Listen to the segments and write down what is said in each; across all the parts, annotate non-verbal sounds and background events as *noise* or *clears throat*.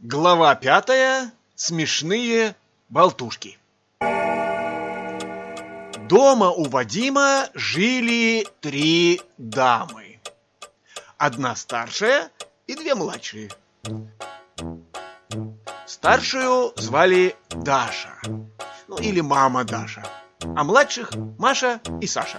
Глава пятая. Смешные болтушки. Дома у Вадима жили три дамы. Одна старшая и две младшие. Старшую звали Даша, ну или мама Даша, а младших Маша и Саша.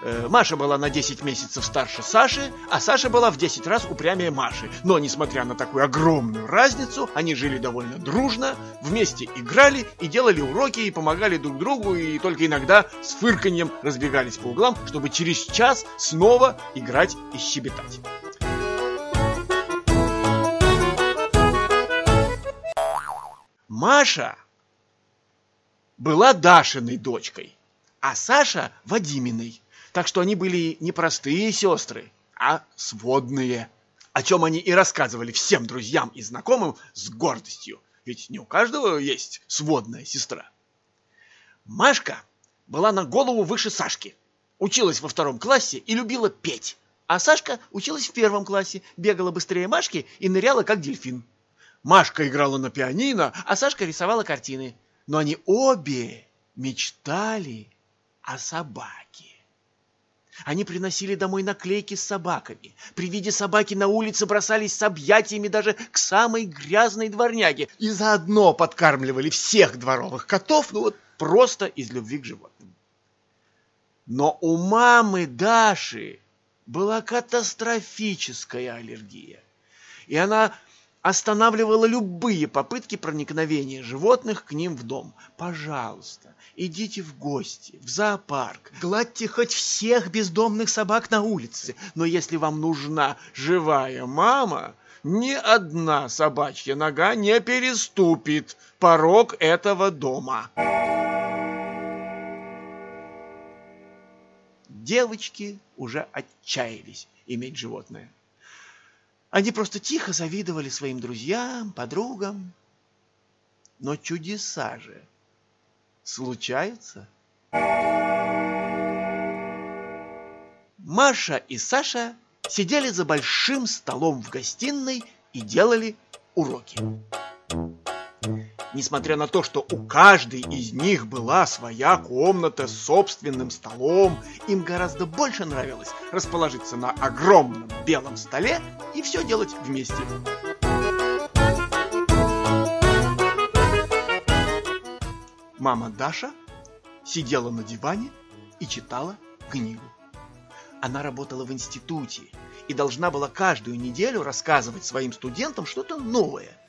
Э, Маша была на 10 месяцев старше Саши, а Саша была в 10 раз упрямее Маши. Но, несмотря на такую огромную разницу, они жили довольно дружно, вместе играли и делали уроки, и помогали друг другу, и только иногда с фырканьем разбегались по углам, чтобы через час снова играть и щебетать. Маша была Дашиной дочкой, а Саша – Вадиминой. Так что они были не простые сестры, а сводные. О чем они и рассказывали всем друзьям и знакомым с гордостью. Ведь не у каждого есть сводная сестра. Машка была на голову выше Сашки. Училась во втором классе и любила петь. А Сашка училась в первом классе, бегала быстрее Машки и ныряла как дельфин. Машка играла на пианино, а Сашка рисовала картины. Но они обе мечтали о собаке. Они приносили домой наклейки с собаками. При виде собаки на улице бросались с объятиями даже к самой грязной дворняге и заодно подкармливали всех дворовых котов, ну вот просто из любви к животным. Но у мамы Даши была катастрофическая аллергия. И она останавливала любые попытки проникновения животных к ним в дом. Пожалуйста, идите в гости, в зоопарк, гладьте хоть всех бездомных собак на улице, но если вам нужна живая мама, ни одна собачья нога не переступит порог этого дома. Девочки уже отчаялись иметь животное. Они просто тихо завидовали своим друзьям, подругам. Но чудеса же случаются. Маша и Саша сидели за большим столом в гостиной и делали уроки. Несмотря на то, что у каждой из них была своя комната с собственным столом, им гораздо больше нравилось расположиться на огромном белом столе и все делать вместе. Мама Даша сидела на диване и читала книгу. Она работала в институте и должна была каждую неделю рассказывать своим студентам что-то новое –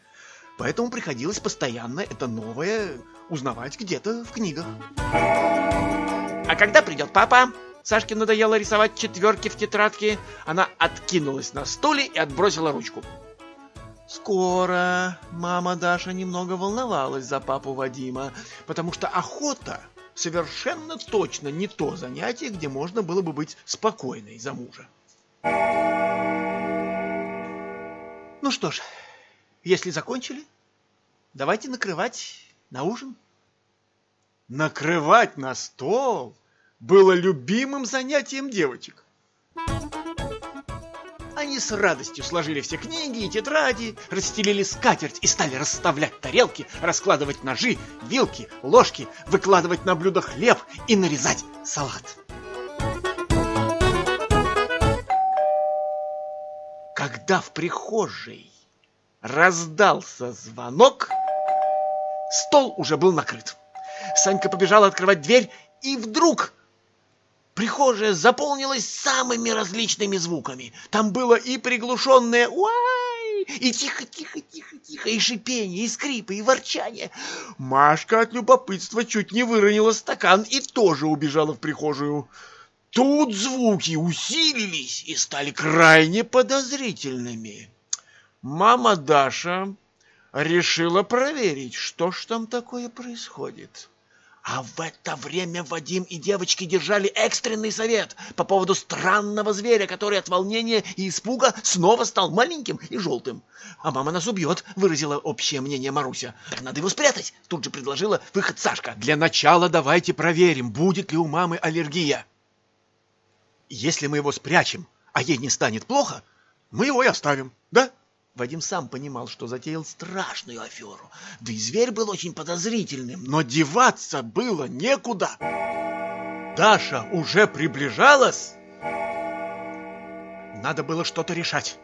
Поэтому приходилось постоянно это новое узнавать где-то в книгах. А когда придет папа? Сашке надоело рисовать четверки в тетрадке. Она откинулась на стуле и отбросила ручку. Скоро мама Даша немного волновалась за папу Вадима, потому что охота совершенно точно не то занятие, где можно было бы быть спокойной за мужа. Ну что ж, если закончили, давайте накрывать на ужин. Накрывать на стол было любимым занятием девочек. Они с радостью сложили все книги и тетради, расстелили скатерть и стали расставлять тарелки, раскладывать ножи, вилки, ложки, выкладывать на блюдо хлеб и нарезать салат. Когда в прихожей Раздался звонок. Стол уже был накрыт. Санька побежал открывать дверь, и вдруг прихожая заполнилась самыми различными звуками. Там было и приглушенное «Уай!», и тихо-тихо-тихо-тихо, и шипение, и скрипы, и ворчание. Машка от любопытства чуть не выронила стакан и тоже убежала в прихожую. Тут звуки усилились и стали крайне подозрительными мама Даша решила проверить, что ж там такое происходит. А в это время Вадим и девочки держали экстренный совет по поводу странного зверя, который от волнения и испуга снова стал маленьким и желтым. «А мама нас убьет», — выразила общее мнение Маруся. «Так надо его спрятать», — тут же предложила выход Сашка. «Для начала давайте проверим, будет ли у мамы аллергия. Если мы его спрячем, а ей не станет плохо, мы его и оставим, да?» Вадим сам понимал, что затеял страшную аферу. Да и зверь был очень подозрительным, но деваться было некуда. Даша уже приближалась. Надо было что-то решать.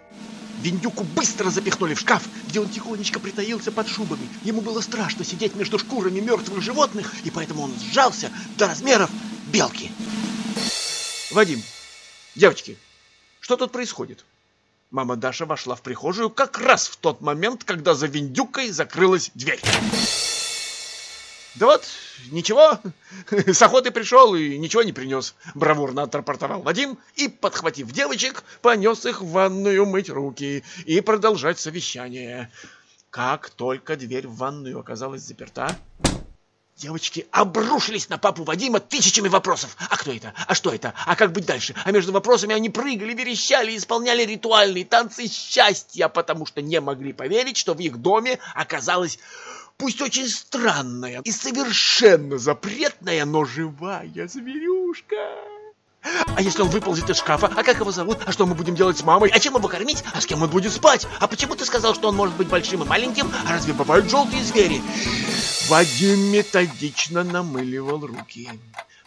Виндюку быстро запихнули в шкаф, где он тихонечко притаился под шубами. Ему было страшно сидеть между шкурами мертвых животных, и поэтому он сжался до размеров белки. Вадим, девочки, что тут происходит? Мама Даша вошла в прихожую как раз в тот момент, когда за Виндюкой закрылась дверь. Да вот, ничего, с охоты пришел и ничего не принес, бравурно отрапортовал Вадим и, подхватив девочек, понес их в ванную мыть руки и продолжать совещание. Как только дверь в ванную оказалась заперта, Девочки обрушились на папу Вадима тысячами вопросов. А кто это? А что это? А как быть дальше? А между вопросами они прыгали, верещали, исполняли ритуальные танцы счастья, потому что не могли поверить, что в их доме оказалась пусть очень странная и совершенно запретная, но живая зверюшка. А если он выползет из шкафа? А как его зовут? А что мы будем делать с мамой? А чем его кормить? А с кем он будет спать? А почему ты сказал, что он может быть большим и маленьким? А разве бывают желтые звери? Вадим методично намыливал руки.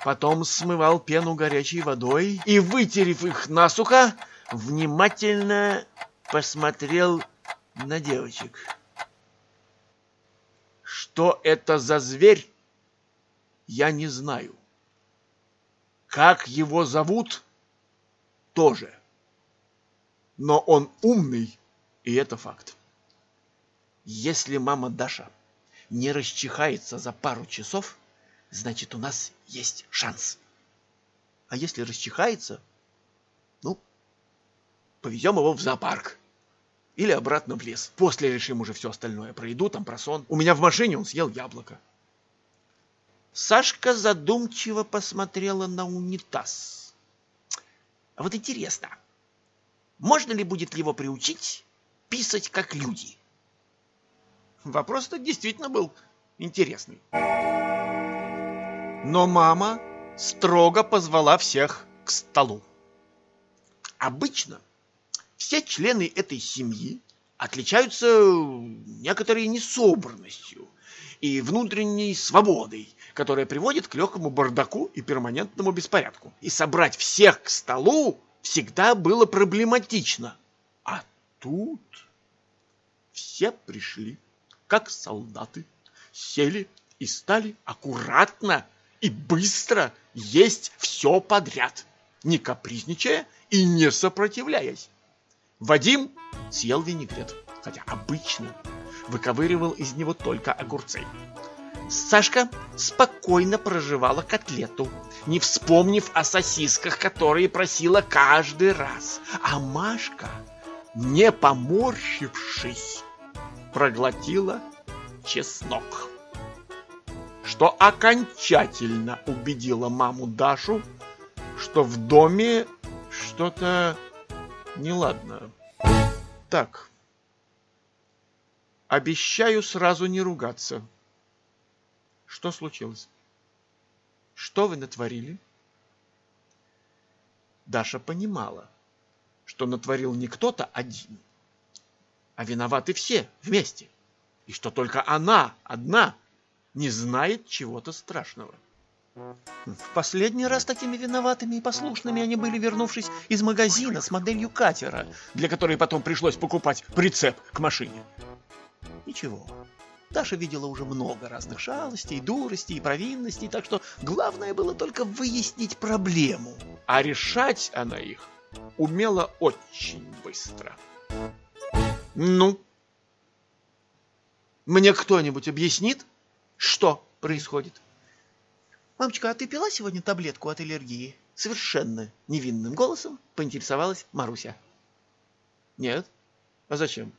Потом смывал пену горячей водой и, вытерев их насухо, внимательно посмотрел на девочек. Что это за зверь, я не знаю. Как его зовут, тоже. Но он умный, и это факт. Если мама Даша не расчихается за пару часов, значит, у нас есть шанс. А если расчихается, ну, повезем его в зоопарк. Или обратно в лес. После решим уже все остальное. Про еду, там, про сон. У меня в машине он съел яблоко. Сашка задумчиво посмотрела на унитаз. А вот интересно, можно ли будет его приучить писать как люди? Вопрос-то действительно был интересный. Но мама строго позвала всех к столу. Обычно все члены этой семьи отличаются некоторой несобранностью и внутренней свободой, которая приводит к легкому бардаку и перманентному беспорядку. И собрать всех к столу всегда было проблематично. А тут все пришли как солдаты, сели и стали аккуратно и быстро есть все подряд, не капризничая и не сопротивляясь. Вадим съел винегрет, хотя обычно выковыривал из него только огурцы. Сашка спокойно проживала котлету, не вспомнив о сосисках, которые просила каждый раз. А Машка, не поморщившись, проглотила чеснок. Что окончательно убедило маму Дашу, что в доме что-то неладно. Так, обещаю сразу не ругаться. Что случилось? Что вы натворили? Даша понимала, что натворил не кто-то один, а виноваты все вместе, и что только она одна не знает чего-то страшного. В последний раз такими виноватыми и послушными они были, вернувшись из магазина с моделью катера, для которой потом пришлось покупать прицеп к машине. Ничего, Даша видела уже много разных шалостей, дуростей и провинностей, так что главное было только выяснить проблему. А решать она их умела очень быстро. Ну? Мне кто-нибудь объяснит, что происходит? Мамочка, а ты пила сегодня таблетку от аллергии? Совершенно невинным голосом поинтересовалась Маруся. Нет. А зачем?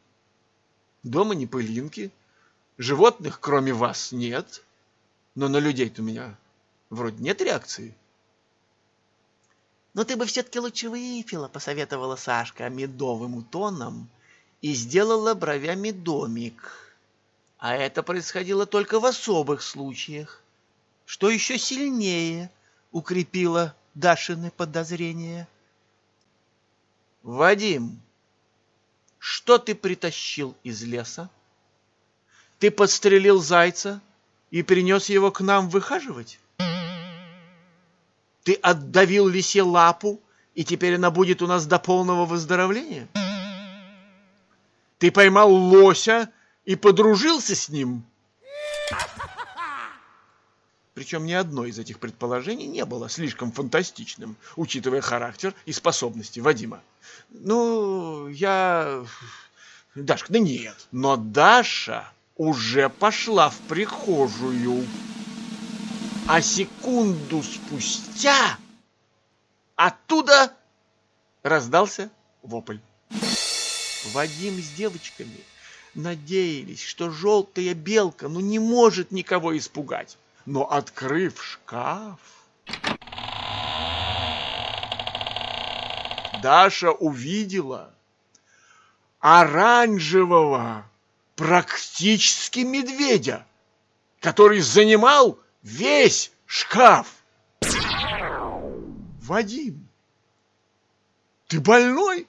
Дома не пылинки, Животных, кроме вас, нет. Но на людей-то у меня вроде нет реакции. Но ты бы все-таки лучше выпила, посоветовала Сашка медовым тоном и сделала бровями домик. А это происходило только в особых случаях, что еще сильнее укрепило Дашины подозрения. Вадим, что ты притащил из леса? Ты подстрелил зайца и принес его к нам выхаживать? Ты отдавил лисе лапу, и теперь она будет у нас до полного выздоровления? Ты поймал лося и подружился с ним? Причем ни одно из этих предположений не было слишком фантастичным, учитывая характер и способности Вадима. Ну, я... Дашка, да нет. Но Даша уже пошла в прихожую. А секунду спустя оттуда раздался вопль. Вадим с девочками надеялись, что желтая белка ну не может никого испугать но открыв шкаф, Даша увидела оранжевого практически медведя, который занимал весь шкаф. Вадим, ты больной?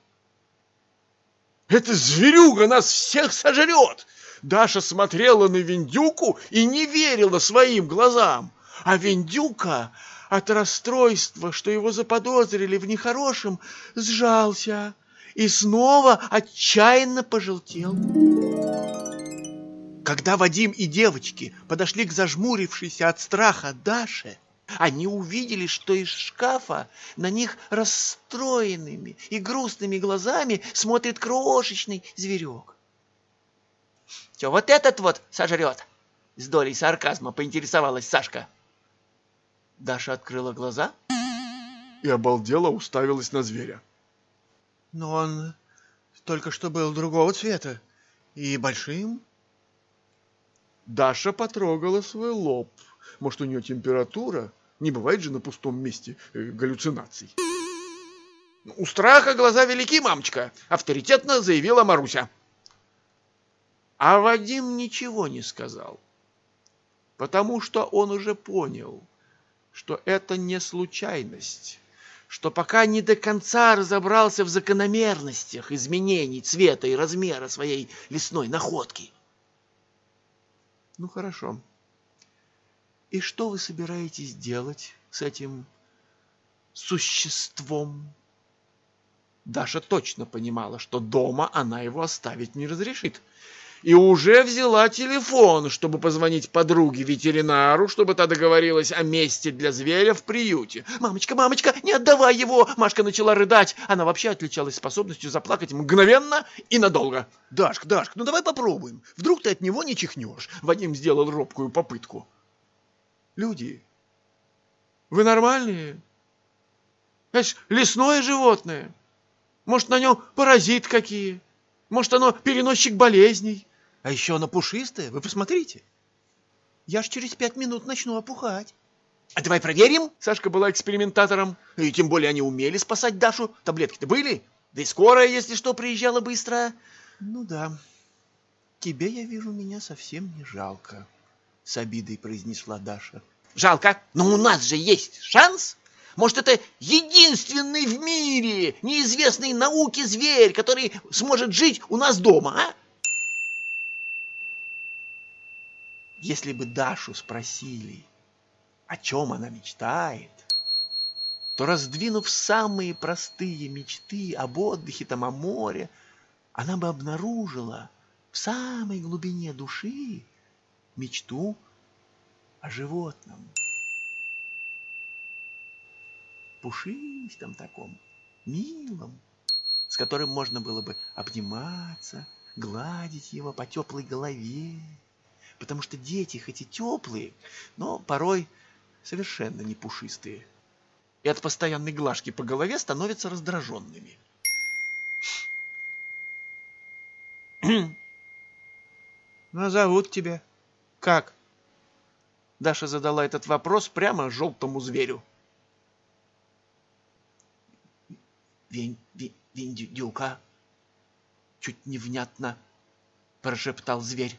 Эта зверюга нас всех сожрет! Даша смотрела на Виндюку и не верила своим глазам. А Виндюка от расстройства, что его заподозрили в нехорошем, сжался и снова отчаянно пожелтел. Когда Вадим и девочки подошли к зажмурившейся от страха Даше, они увидели, что из шкафа на них расстроенными и грустными глазами смотрит крошечный зверек. Че, вот этот вот сожрет? С долей сарказма поинтересовалась Сашка. Даша открыла глаза и обалдела уставилась на зверя. Но он только что был другого цвета и большим. Даша потрогала свой лоб. Может, у нее температура? Не бывает же на пустом месте э, галлюцинаций. У страха глаза велики, мамочка, авторитетно заявила Маруся. А Вадим ничего не сказал, потому что он уже понял, что это не случайность, что пока не до конца разобрался в закономерностях изменений цвета и размера своей лесной находки. Ну хорошо. И что вы собираетесь делать с этим существом? Даша точно понимала, что дома она его оставить не разрешит и уже взяла телефон, чтобы позвонить подруге-ветеринару, чтобы та договорилась о месте для зверя в приюте. «Мамочка, мамочка, не отдавай его!» Машка начала рыдать. Она вообще отличалась способностью заплакать мгновенно и надолго. «Дашка, Дашка, ну давай попробуем. Вдруг ты от него не чихнешь?» Вадим сделал робкую попытку. «Люди, вы нормальные? Это ж лесное животное. Может, на нем паразит какие? Может, оно переносчик болезней?» А еще она пушистая, вы посмотрите. Я ж через пять минут начну опухать. А давай проверим. Сашка была экспериментатором. И тем более они умели спасать Дашу. Таблетки-то были. Да и скорая, если что, приезжала быстро. Ну да. Тебе, я вижу, меня совсем не жалко. С обидой произнесла Даша. Жалко? Но у нас же есть шанс. Может, это единственный в мире неизвестный науке зверь, который сможет жить у нас дома, а? Если бы Дашу спросили, о чем она мечтает, то, раздвинув самые простые мечты об отдыхе там о море, она бы обнаружила в самой глубине души мечту о животном. Пушистом таком, милом, с которым можно было бы обниматься, гладить его по теплой голове, потому что дети хоть и теплые, но порой совершенно не пушистые. И от постоянной глажки по голове становятся раздраженными. *clears throat* «Ну, а зовут тебя как?» Даша задала этот вопрос прямо желтому зверю. Вень, вень, Виндюка, чуть невнятно прошептал зверь.